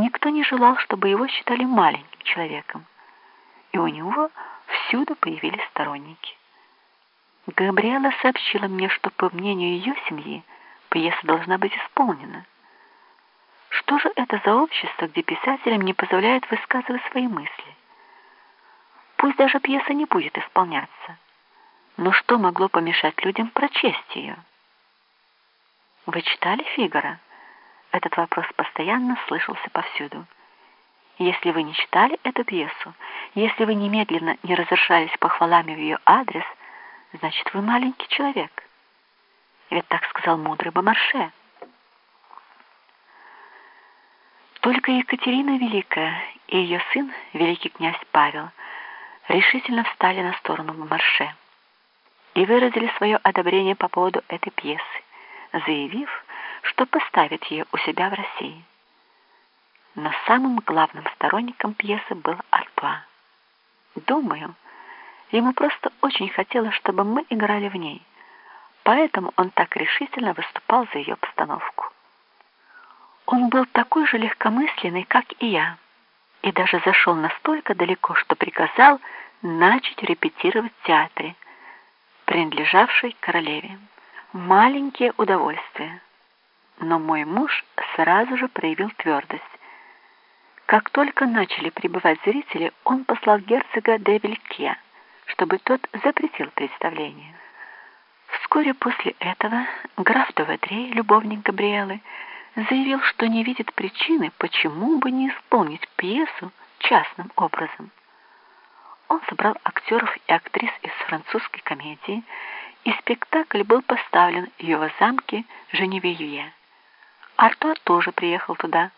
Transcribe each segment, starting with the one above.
Никто не желал, чтобы его считали маленьким человеком, и у него всюду появились сторонники. Габриэла сообщила мне, что, по мнению ее семьи, пьеса должна быть исполнена. Что же это за общество, где писателям не позволяют высказывать свои мысли? Пусть даже пьеса не будет исполняться, но что могло помешать людям прочесть ее? Вы читали «Фигаро»? Этот вопрос постоянно слышался повсюду. Если вы не читали эту пьесу, если вы немедленно не разрешались похвалами в ее адрес, значит, вы маленький человек. Ведь так сказал мудрый Бомарше. Только Екатерина Великая и ее сын, великий князь Павел, решительно встали на сторону Бомарше и выразили свое одобрение по поводу этой пьесы, заявив, что поставит ее у себя в России. Но самым главным сторонником пьесы был Артуа. Думаю, ему просто очень хотелось, чтобы мы играли в ней, поэтому он так решительно выступал за ее постановку. Он был такой же легкомысленный, как и я, и даже зашел настолько далеко, что приказал начать репетировать в театре, принадлежавшей королеве. Маленькие удовольствия. Но мой муж сразу же проявил твердость. Как только начали прибывать зрители, он послал герцога де Вильке, чтобы тот запретил представление. Вскоре после этого граф Доведрей, любовник Габриэлы, заявил, что не видит причины, почему бы не исполнить пьесу частным образом. Он собрал актеров и актрис из французской комедии, и спектакль был поставлен в его замке Женевье. Артур тоже приехал туда,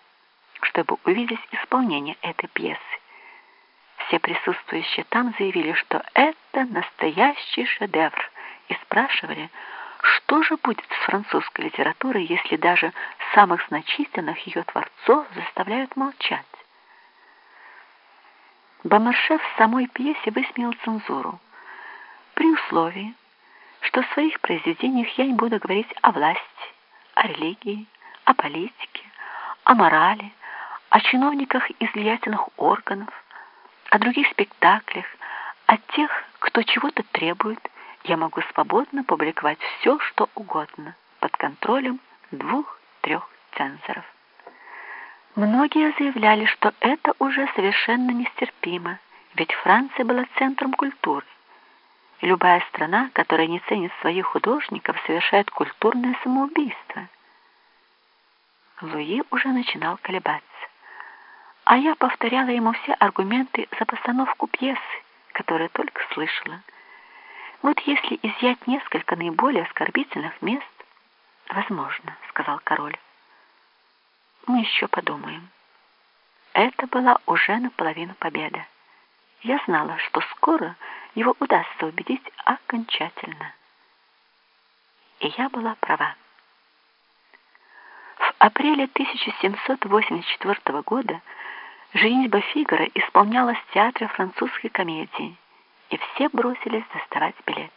чтобы увидеть исполнение этой пьесы. Все присутствующие там заявили, что это настоящий шедевр, и спрашивали, что же будет с французской литературой, если даже самых значительных ее творцов заставляют молчать? Бомарше в самой пьесе высмеял цензуру, при условии, что в своих произведениях я не буду говорить о власти, о религии, о политике, о морали, о чиновниках из органов, о других спектаклях, о тех, кто чего-то требует, я могу свободно публиковать все, что угодно, под контролем двух-трех цензоров. Многие заявляли, что это уже совершенно нестерпимо, ведь Франция была центром культуры. Любая страна, которая не ценит своих художников, совершает культурное самоубийство. Луи уже начинал колебаться. А я повторяла ему все аргументы за постановку пьесы, которые только слышала. Вот если изъять несколько наиболее оскорбительных мест, возможно, сказал король. Мы еще подумаем. Это была уже наполовину победа. Я знала, что скоро его удастся убедить окончательно. И я была права апреле 1784 года «Женитьба Фигара» исполнялась в театре французской комедии, и все бросились доставать билеты.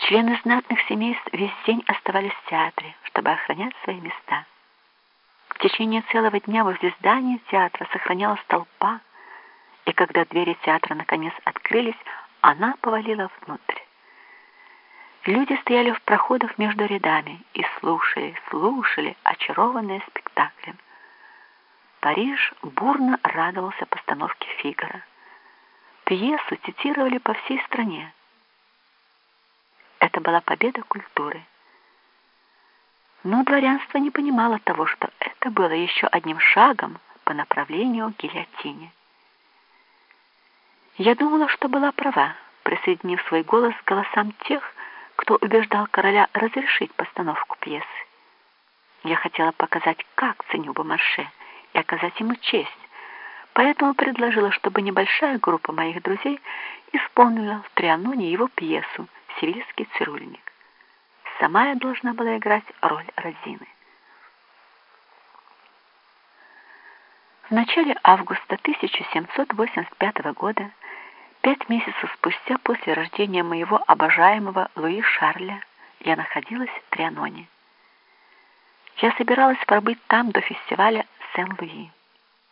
Члены знатных семейств весь день оставались в театре, чтобы охранять свои места. В течение целого дня возле здания театра сохранялась толпа, и когда двери театра наконец открылись, она повалила внутрь. Люди стояли в проходах между рядами и слушали, слушали, очарованные спектаклем. Париж бурно радовался постановке Фигара. Пьесу цитировали по всей стране. Это была победа культуры. Но дворянство не понимало того, что это было еще одним шагом по направлению к гильотине. Я думала, что была права, присоединив свой голос к голосам тех, кто убеждал короля разрешить постановку пьесы. Я хотела показать, как ценю Бомарше, и оказать ему честь, поэтому предложила, чтобы небольшая группа моих друзей исполнила в Трианоне его пьесу «Сивильский цирульник». Сама я должна была играть роль Розины. В начале августа 1785 года Пять месяцев спустя после рождения моего обожаемого Луи Шарля я находилась в Трианоне. Я собиралась пробыть там до фестиваля Сен-Луи.